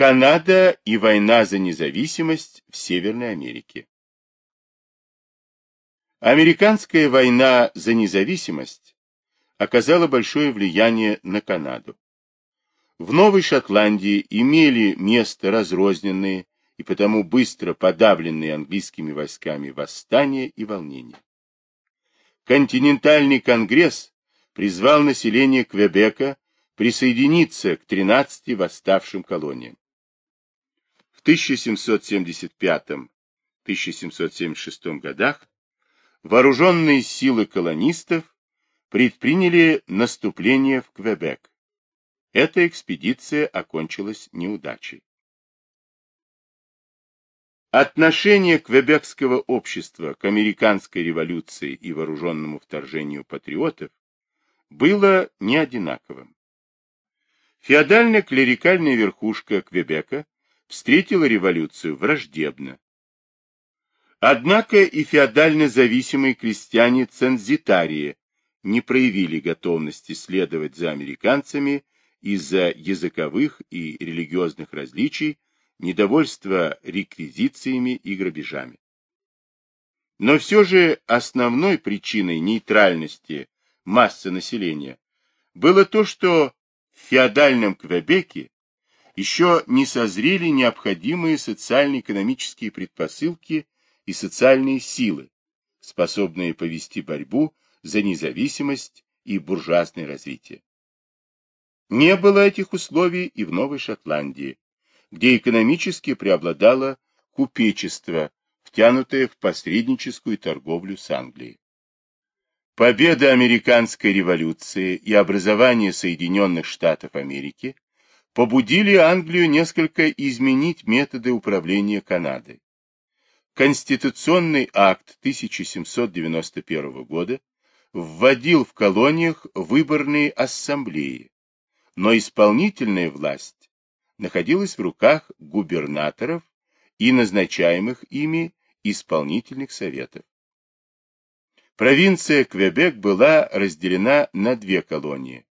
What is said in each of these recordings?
Канада и война за независимость в Северной Америке. Американская война за независимость оказала большое влияние на Канаду. В Новой Шотландии имели место разрозненные и потому быстро подавленные английскими войсками восстания и волнения. Континентальный конгресс призвал население Квебека присоединиться к 13 восставшим колониям. В 1775-1776 годах вооруженные силы колонистов предприняли наступление в Квебек. Эта экспедиция окончилась неудачей. Отношение квебекского общества к американской революции и вооруженному вторжению патриотов было не одинаковым. Феодально-клерикальная верхушка Квебека встретила революцию враждебно. Однако и феодально зависимые крестьяне цензитарии не проявили готовности следовать за американцами из-за языковых и религиозных различий, недовольства реквизициями и грабежами. Но все же основной причиной нейтральности массы населения было то, что в феодальном Квебеке еще не созрели необходимые социально-экономические предпосылки и социальные силы, способные повести борьбу за независимость и буржуазное развитие. Не было этих условий и в Новой Шотландии, где экономически преобладало купечество, втянутое в посредническую торговлю с Англией. Победа американской революции и образование Соединенных Штатов Америки побудили Англию несколько изменить методы управления Канадой. Конституционный акт 1791 года вводил в колониях выборные ассамблеи, но исполнительная власть находилась в руках губернаторов и назначаемых ими исполнительных советов. Провинция Квебек была разделена на две колонии.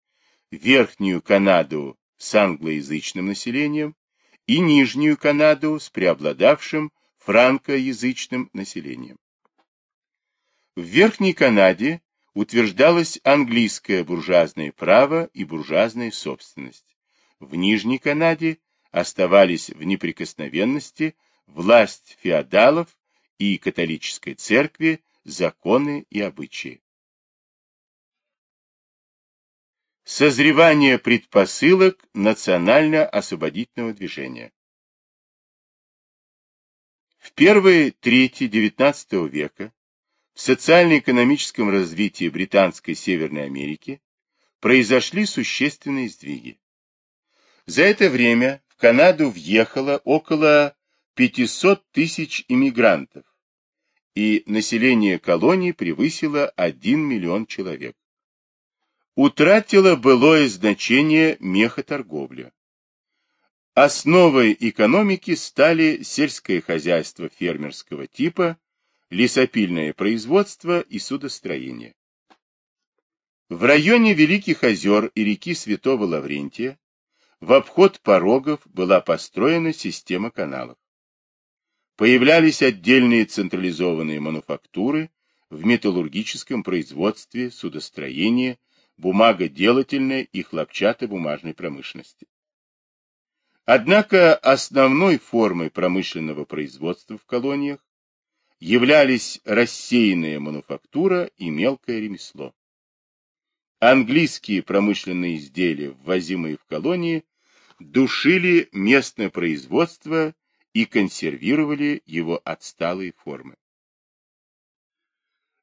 Верхнюю Канаду с англоязычным населением и Нижнюю Канаду с преобладавшим франкоязычным населением. В Верхней Канаде утверждалось английское буржуазное право и буржуазная собственность. В Нижней Канаде оставались в неприкосновенности власть феодалов и католической церкви, законы и обычаи. Созревание предпосылок национально-освободительного движения В первые трети XIX века в социально-экономическом развитии Британской Северной Америки произошли существенные сдвиги. За это время в Канаду въехало около 500 тысяч иммигрантов, и население колонии превысило 1 миллион человек. Утратило былое значение мехоторговля. Основой экономики стали сельское хозяйство фермерского типа лесопильное производство и судостроение. В районе Великих озер и реки Святого Лаврентия в обход порогов была построена система каналов. Появлялись отдельные централизованные мануфактуры в металлургическом производстве, судостроении, бумагоделательной и хлопчатобумажной промышленности. Однако основной формой промышленного производства в колониях являлись рассеянная мануфактура и мелкое ремесло. Английские промышленные изделия, ввозимые в колонии, душили местное производство и консервировали его отсталые формы.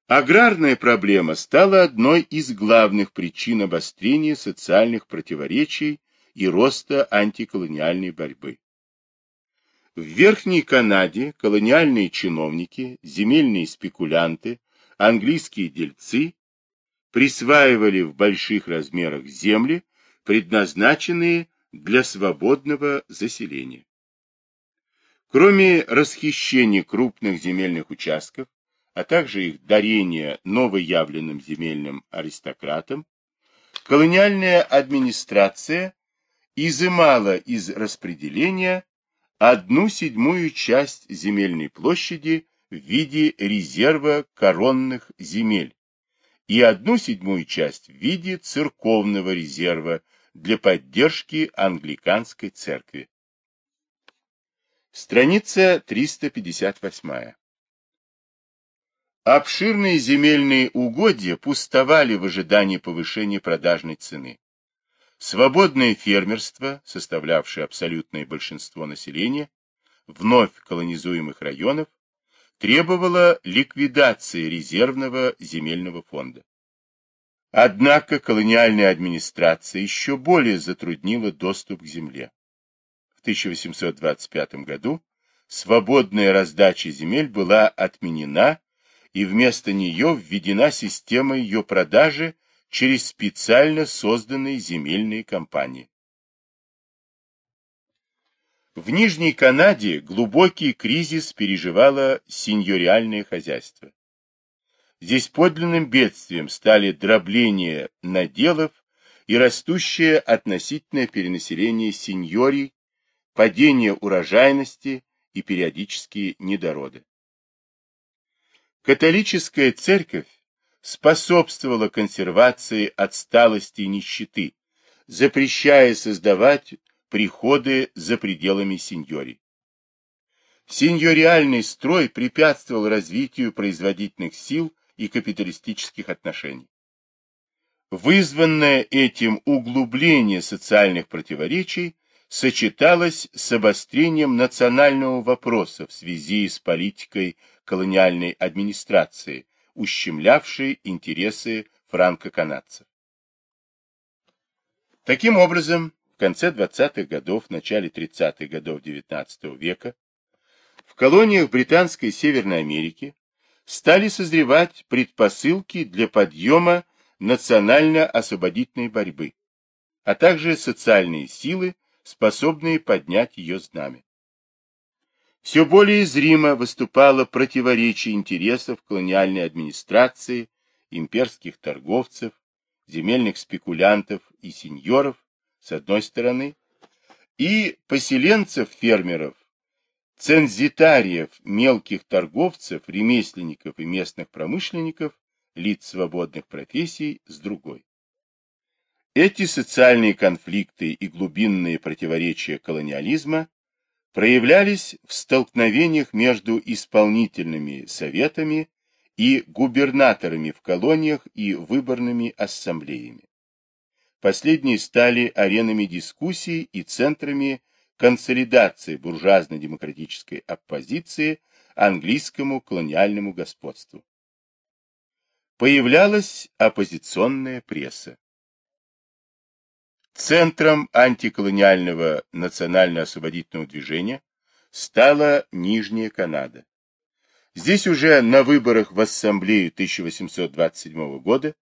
Аграрная проблема стала одной из главных причин обострения социальных противоречий и роста антиколониальной борьбы. В Верхней Канаде колониальные чиновники, земельные спекулянты, английские дельцы присваивали в больших размерах земли, предназначенные для свободного заселения. Кроме расхищения крупных земельных участков, а также их дарения новоявленным земельным аристократам, колониальная администрация изымала из распределения одну седьмую часть земельной площади в виде резерва коронных земель и одну седьмую часть в виде церковного резерва для поддержки англиканской церкви. Страница 358. Обширные земельные угодья пустовали в ожидании повышения продажной цены. Свободное фермерство, составлявшее абсолютное большинство населения, вновь колонизуемых районов, требовало ликвидации резервного земельного фонда. Однако колониальная администрация еще более затруднила доступ к земле. В 1825 году свободная раздача земель была отменена, и вместо нее введена система ее продажи через специально созданные земельные компании. В Нижней Канаде глубокий кризис переживало сеньориальное хозяйство. Здесь подлинным бедствием стали дробление наделов и растущее относительное перенаселение сеньорий, падение урожайности и периодические недороды. Католическая церковь способствовала консервации отсталости и нищеты, запрещая создавать приходы за пределами сеньори. Сеньориальный строй препятствовал развитию производительных сил и капиталистических отношений. Вызванное этим углубление социальных противоречий сочеталось с обострением национального вопроса в связи с политикой колониальной администрации, ущемлявшей интересы франко-канадцев. Таким образом, в конце 20-х годов, начале 30-х годов XIX века в колониях Британской Северной Америки стали созревать предпосылки для подъема национально-освободительной борьбы, а также социальные силы, способные поднять ее знамя. Все более зримо выступало противоречие интересов колониальной администрации, имперских торговцев, земельных спекулянтов и сеньоров, с одной стороны, и поселенцев-фермеров, цензитариев, мелких торговцев, ремесленников и местных промышленников, лиц свободных профессий, с другой. Эти социальные конфликты и глубинные противоречия колониализма проявлялись в столкновениях между исполнительными советами и губернаторами в колониях и выборными ассамблеями. Последние стали аренами дискуссий и центрами консолидации буржуазно-демократической оппозиции английскому колониальному господству. Появлялась оппозиционная пресса. Центром антиколониального национально-освободительного движения стала Нижняя Канада. Здесь уже на выборах в Ассамблею 1827 года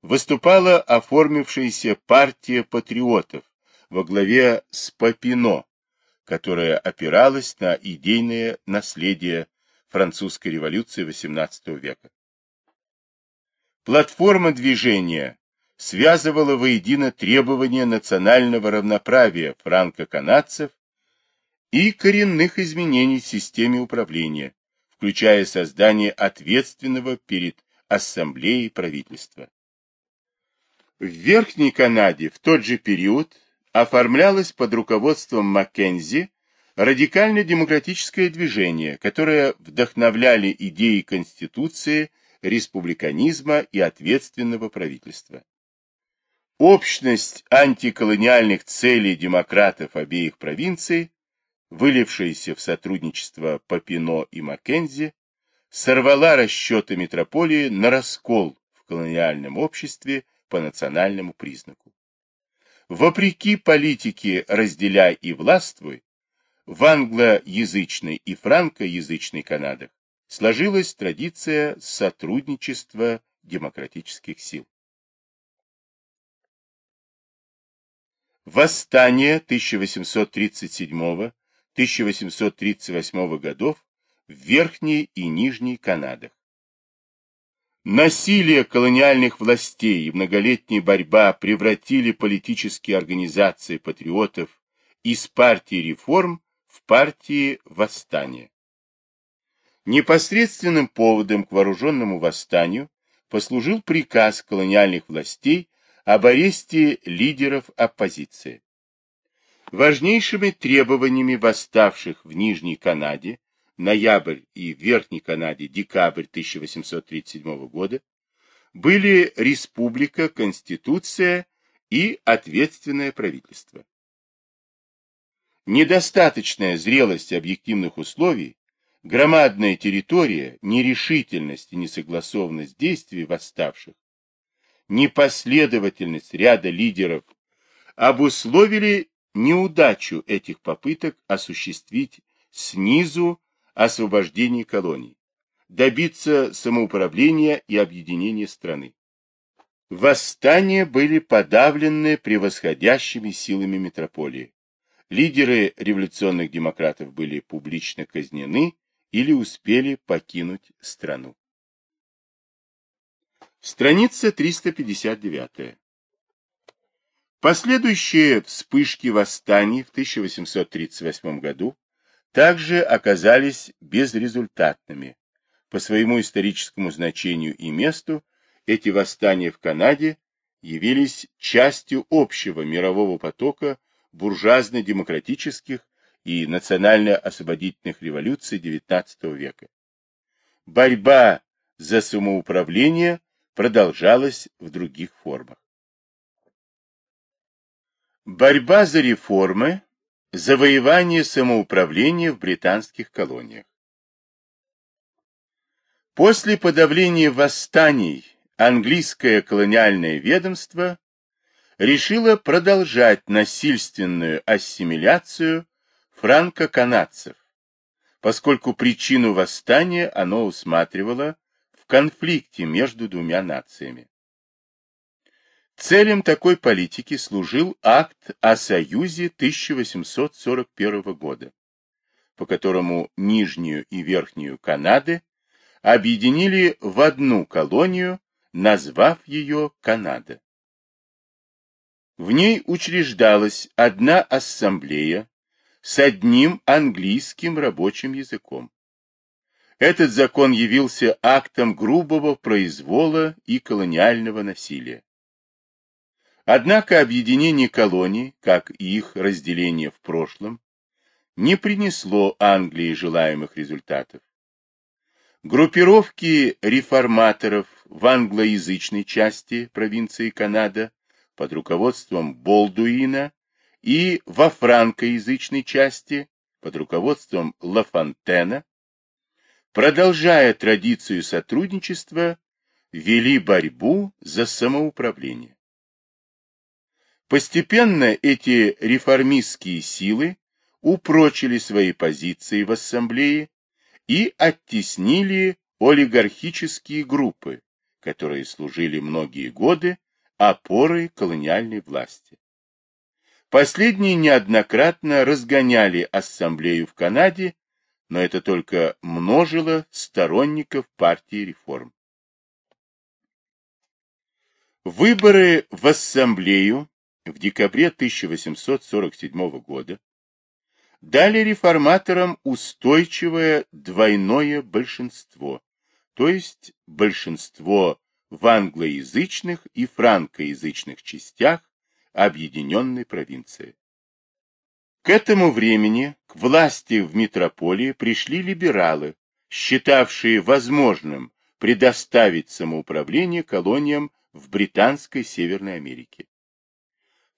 выступала оформившаяся партия патриотов во главе с Папино, которая опиралась на идейное наследие французской революции XVIII века. Платформа движения связывала воедино требования национального равноправия франко-канадцев и коренных изменений в системе управления, включая создание ответственного перед ассамблеей правительства. В Верхней Канаде в тот же период оформлялось под руководством Маккензи радикально-демократическое движение, которое вдохновляли идеи Конституции, республиканизма и ответственного правительства. Общность антиколониальных целей демократов обеих провинций, вылившаяся в сотрудничество Папино и Маккензи, сорвала расчеты метрополии на раскол в колониальном обществе по национальному признаку. Вопреки политике «разделяй и властвуй», в англоязычной и франкоязычной Канадах сложилась традиция сотрудничества демократических сил. Восстание 1837-1838 годов в Верхней и Нижней Канадах. Насилие колониальных властей и многолетняя борьба превратили политические организации патриотов из партии реформ в партии восстания. Непосредственным поводом к вооруженному восстанию послужил приказ колониальных властей об аресте лидеров оппозиции. Важнейшими требованиями восставших в Нижней Канаде ноябрь и Верхней Канаде декабрь 1837 года были республика, конституция и ответственное правительство. Недостаточная зрелость объективных условий, громадная территория, нерешительность и несогласованность действий восставших, непоследовательность ряда лидеров обусловили неудачу этих попыток осуществить снизу освобождении колоний, добиться самоуправления и объединения страны. Восстания были подавлены превосходящими силами метрополии. Лидеры революционных демократов были публично казнены или успели покинуть страну. Страница 359. Последующие вспышки восстаний в 1838 году также оказались безрезультатными. По своему историческому значению и месту эти восстания в Канаде явились частью общего мирового потока буржуазно-демократических и национально-освободительных революций XIX века. Борьба за самоуправление продолжалась в других формах. Борьба за реформы Завоевание самоуправления в британских колониях. После подавления восстаний английское колониальное ведомство решило продолжать насильственную ассимиляцию франко-канадцев, поскольку причину восстания оно усматривало конфликте между двумя нациями. Целям такой политики служил акт о Союзе 1841 года, по которому Нижнюю и Верхнюю Канады объединили в одну колонию, назвав ее Канада. В ней учреждалась одна ассамблея с одним английским рабочим языком. Этот закон явился актом грубого произвола и колониального насилия. Однако объединение колоний, как и их разделение в прошлом, не принесло Англии желаемых результатов. Группировки реформаторов в англоязычной части провинции Канада под руководством Болдуина и во франкоязычной части под руководством Лафонтена, продолжая традицию сотрудничества, вели борьбу за самоуправление. Постепенно эти реформистские силы упрочили свои позиции в ассамблее и оттеснили олигархические группы, которые служили многие годы опорой колониальной власти. Последние неоднократно разгоняли ассамблею в Канаде, но это только множило сторонников партии реформ. Выборы в ассамблею в декабре 1847 года дали реформаторам устойчивое двойное большинство, то есть большинство в англоязычных и франкоязычных частях объединенной провинции. К этому времени к власти в метрополии пришли либералы, считавшие возможным предоставить самоуправление колониям в Британской Северной Америке.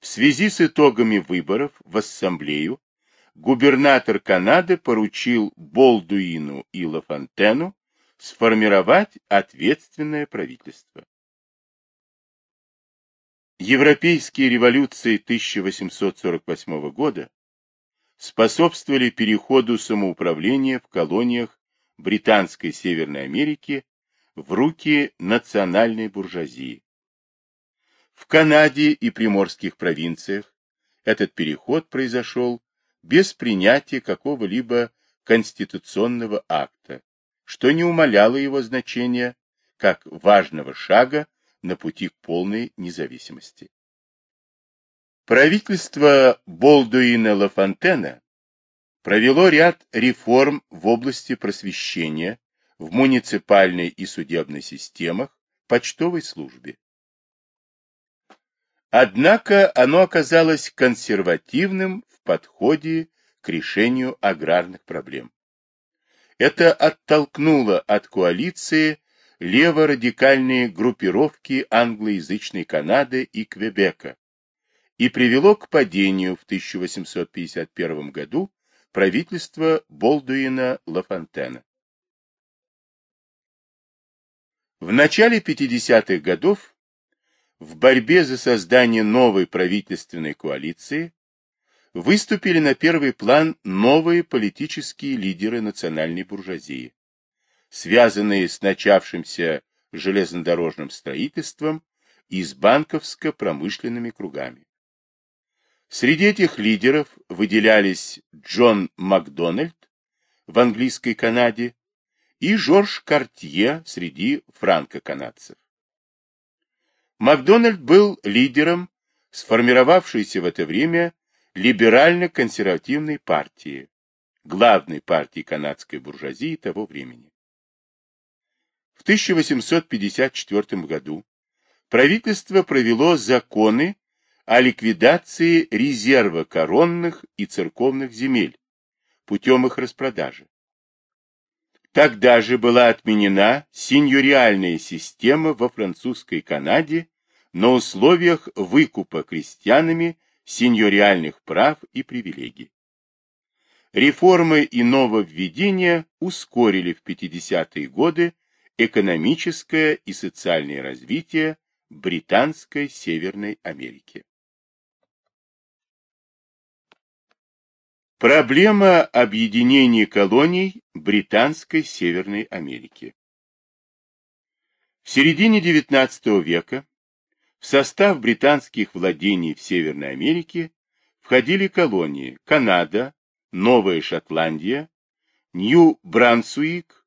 В связи с итогами выборов в Ассамблею губернатор Канады поручил Болдуину и Лафонтену сформировать ответственное правительство. Европейские революции 1848 года способствовали переходу самоуправления в колониях Британской Северной Америки в руки национальной буржуазии. В Канаде и приморских провинциях этот переход произошел без принятия какого-либо конституционного акта, что не умаляло его значения как важного шага на пути к полной независимости. Правительство Болдуина Лафонтена провело ряд реформ в области просвещения, в муниципальной и судебной системах, почтовой службе. Однако оно оказалось консервативным в подходе к решению аграрных проблем. Это оттолкнуло от коалиции леворадикальные группировки англоязычной Канады и Квебека и привело к падению в 1851 году правительства Болдуина Лафонтена. В начале 50-х годов в борьбе за создание новой правительственной коалиции выступили на первый план новые политические лидеры национальной буржуазии, связанные с начавшимся железнодорожным строительством и с банковско-промышленными кругами. Среди этих лидеров выделялись Джон Макдональд в английской Канаде и Жорж Картье среди франко-канадцев. Макдональд был лидером сформировавшейся в это время либерально-консервативной партии, главной партии канадской буржуазии того времени. В 1854 году правительство провело законы о ликвидации резерва коронных и церковных земель путем их распродажи. Тогда же была отменена синьориальная система во французской Канаде на условиях выкупа крестьянами сеньориальных прав и привилегий. Реформы и нововведения ускорили в 50-е годы экономическое и социальное развитие Британской Северной Америки. Проблема объединения колоний Британской Северной Америки. В середине XIX века в состав британских владений в Северной Америке входили колонии Канада, Новая Шотландия, Нью-Брансуик,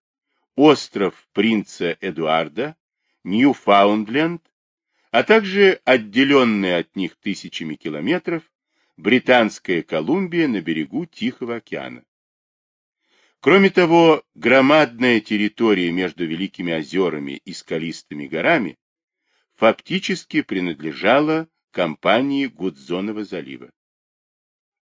остров принца Эдуарда, Ньюфаундленд, а также отделенные от них тысячами километров Британская Колумбия на берегу Тихого океана. Кроме того, громадная территория между Великими озерами и скалистыми горами фактически принадлежала компании Гудзонова залива.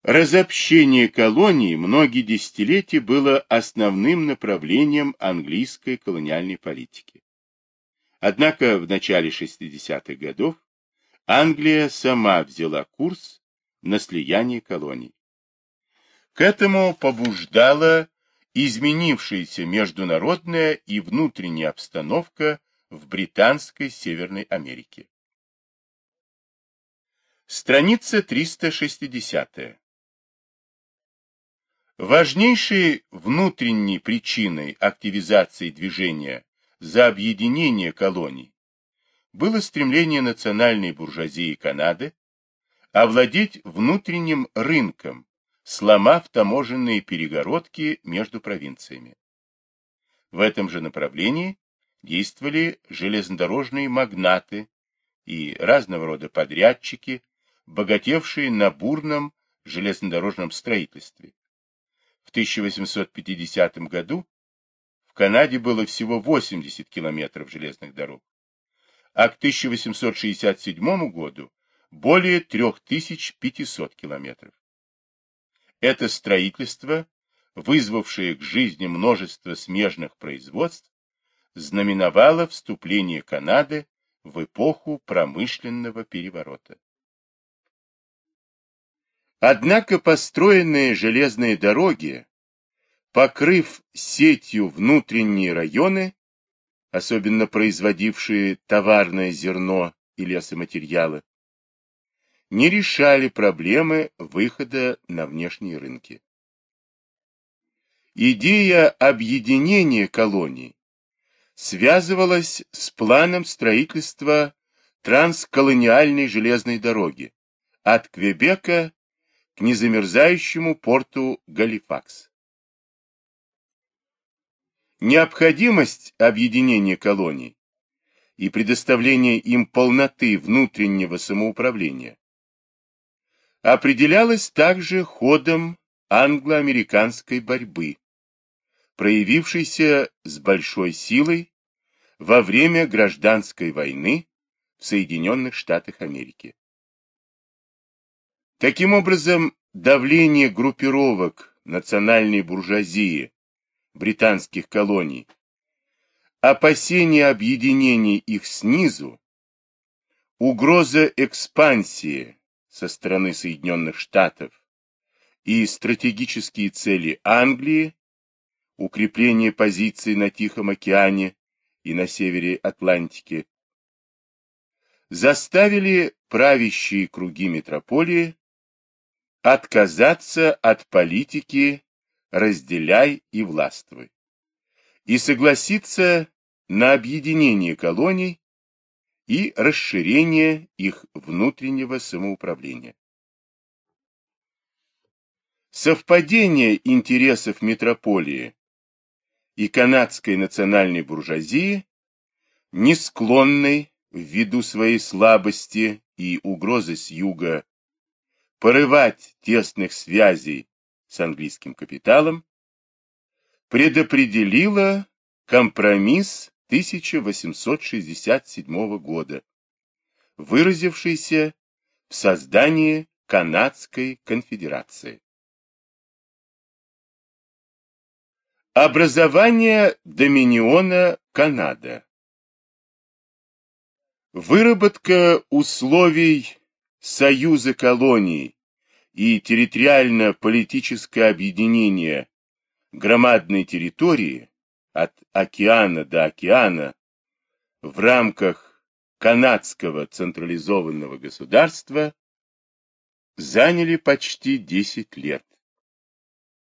Разобщение колонии многие десятилетия было основным направлением английской колониальной политики. Однако в начале 60-х годов Англия сама взяла курс на слияние колоний. К этому побуждала изменившаяся международная и внутренняя обстановка в Британской Северной Америке. Страница 360. Важнейшей внутренней причиной активизации движения за объединение колоний было стремление национальной буржуазии Канады овладеть внутренним рынком, сломав таможенные перегородки между провинциями. В этом же направлении действовали железнодорожные магнаты и разного рода подрядчики, богатевшие на бурном железнодорожном строительстве. В 1850 году в Канаде было всего 80 километров железных дорог, а к 1867 году более 3500 километров. Это строительство, вызвавшее к жизни множество смежных производств, знаменовало вступление Канады в эпоху промышленного переворота. Однако построенные железные дороги, покрыв сетью внутренние районы, особенно производившие товарное зерно и лесоматериалы, не решали проблемы выхода на внешние рынки. Идея объединения колоний связывалась с планом строительства трансколониальной железной дороги от Квебека к незамерзающему порту Галифакс. Необходимость объединения колоний и предоставление им полноты внутреннего самоуправления определялось также ходом англо-американской борьбы, проявившейся с большой силой во время гражданской войны в Соединенных Штатах Америки. Таким образом, давление группировок национальной буржуазии британских колоний, опасение объединения их снизу, угроза экспансии со стороны Соединенных Штатов и стратегические цели Англии, укрепление позиций на Тихом океане и на севере Атлантики, заставили правящие круги метрополии отказаться от политики «разделяй и властвуй» и согласиться на объединение колоний и расширение их внутреннего самоуправления. Совпадение интересов метрополии и канадской национальной буржуазии, не склонной ввиду своей слабости и угрозы с юга порывать тесных связей с английским капиталом, предопределило компромисс 1867 года, выразившийся в создании Канадской конфедерации. Образование Доминиона Канада Выработка условий Союза колоний и территориально-политическое объединение громадной территории от океана до океана в рамках канадского централизованного государства заняли почти 10 лет.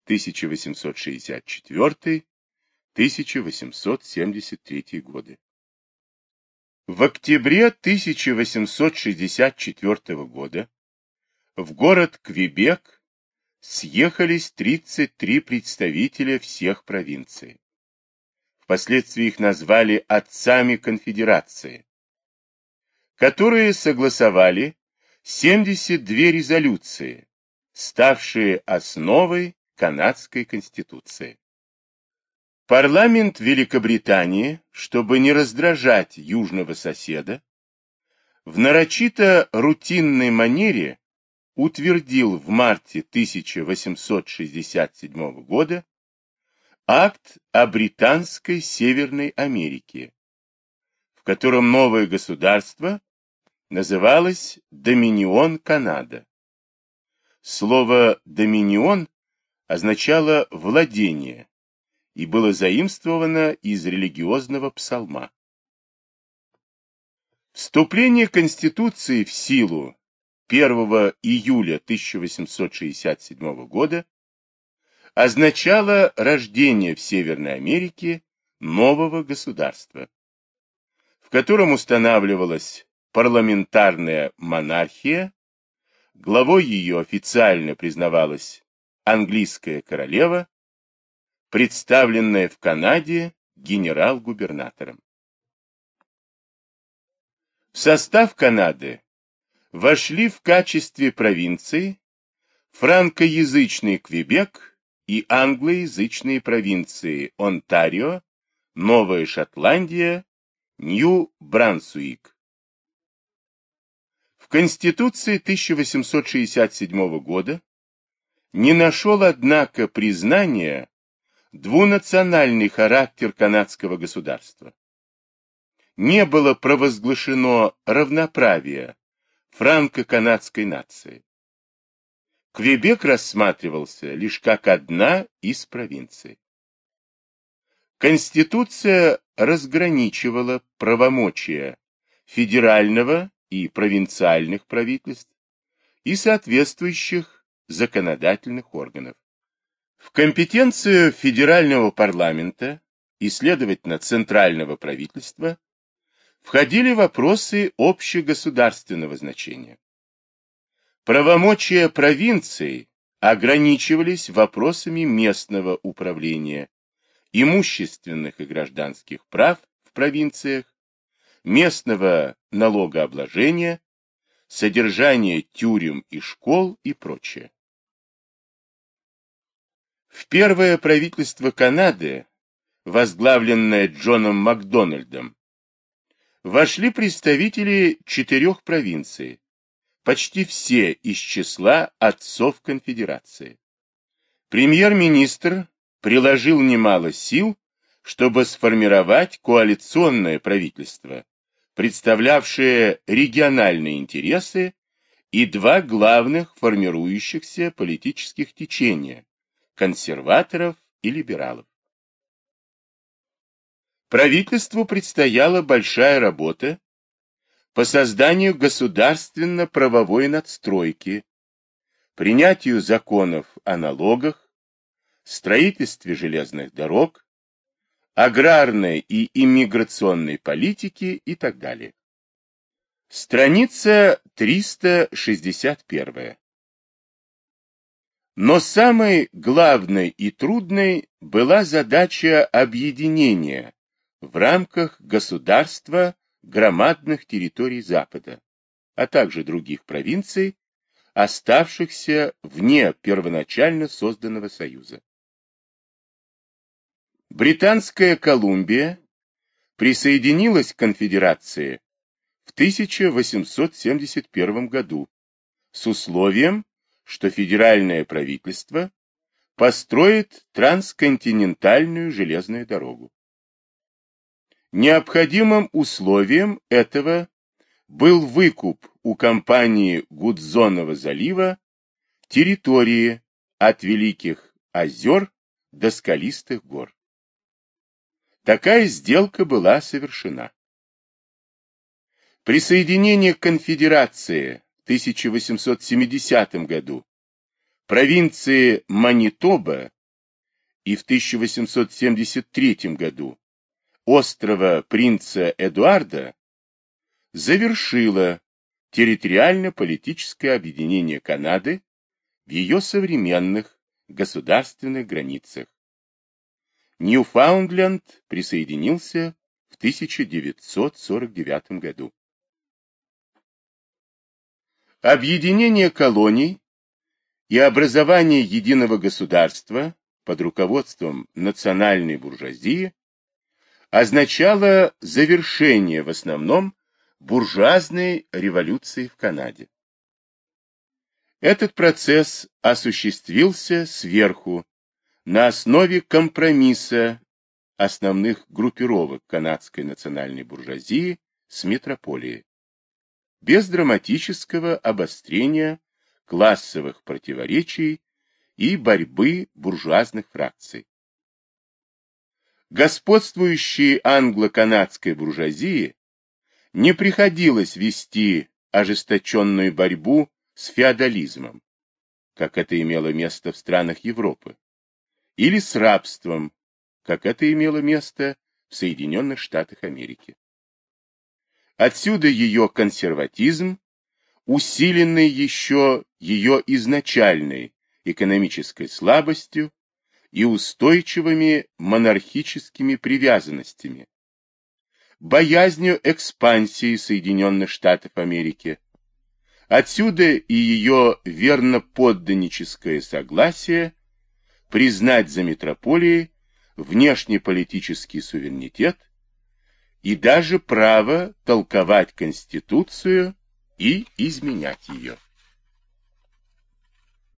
1864-1873 годы. В октябре 1864 года в город Квебек съехались 33 представителя всех провинций. Впоследствии их назвали отцами конфедерации, которые согласовали 72 резолюции, ставшие основой канадской конституции. Парламент Великобритании, чтобы не раздражать южного соседа, в нарочито рутинной манере утвердил в марте 1867 года акт о Британской Северной Америке, в котором новое государство называлось Доминион Канада. Слово «доминион» означало «владение» и было заимствовано из религиозного псалма. Вступление Конституции в силу 1 июля 1867 года означало рождение в Северной Америке нового государства, в котором устанавливалась парламентарная монархия, главой ее официально признавалась английская королева, представленная в Канаде генерал-губернатором. В состав Канады вошли в качестве провинции франкоязычный Квебек и англоязычные провинции Онтарио, Новая Шотландия, Нью-Брансуик. В Конституции 1867 года не нашел, однако, признания двунациональный характер канадского государства. Не было провозглашено равноправие франко-канадской нации. Квебек рассматривался лишь как одна из провинций. Конституция разграничивала правомочия федерального и провинциальных правительств и соответствующих законодательных органов. В компетенцию федерального парламента и, следовательно, центрального правительства входили вопросы общегосударственного значения. Правомочия провинций ограничивались вопросами местного управления, имущественных и гражданских прав в провинциях, местного налогообложения, содержание тюрем и школ и прочее. В первое правительство Канады, возглавленное Джоном Макдональдом, вошли представители четырех провинций, почти все из числа отцов конфедерации. Премьер-министр приложил немало сил, чтобы сформировать коалиционное правительство, представлявшее региональные интересы и два главных формирующихся политических течения – консерваторов и либералов. Правительству предстояла большая работа по созданию государственно-правовой надстройки, принятию законов о налогах, строительстве железных дорог, аграрной и иммиграционной политики и так далее. Страница 361. Но самой главной и трудной была задача объединения в рамках государства громадных территорий Запада, а также других провинций, оставшихся вне первоначально созданного союза. Британская Колумбия присоединилась к конфедерации в 1871 году с условием, что федеральное правительство построит трансконтинентальную железную дорогу. Необходимым условием этого был выкуп у компании Гудзонова залива территории от Великих озер до скалистых гор. Такая сделка была совершена. Присоединение к конфедерации в 1870 году провинции Манитоба и в 1873 году острова принца Эдуарда завершила территориально-политическое объединение Канады в ее современных государственных границах. Ньюфаундленд присоединился в 1949 году. Объединение колоний и образование единого государства под руководством национальной буржуазии означало завершение в основном буржуазной революции в Канаде. Этот процесс осуществился сверху на основе компромисса основных группировок канадской национальной буржуазии с метрополией, без драматического обострения классовых противоречий и борьбы буржуазных фракций господствующей англо-канадской буржуазии не приходилось вести ожесточенную борьбу с феодализмом, как это имело место в странах Европы, или с рабством, как это имело место в Соединенных Штатах Америки. Отсюда ее консерватизм, усиленный еще ее изначальной экономической слабостью и устойчивыми монархическими привязанностями, боязнью экспансии Соединенных Штатов Америки. Отсюда и ее верноподданническое согласие признать за метрополией внешнеполитический суверенитет и даже право толковать Конституцию и изменять ее.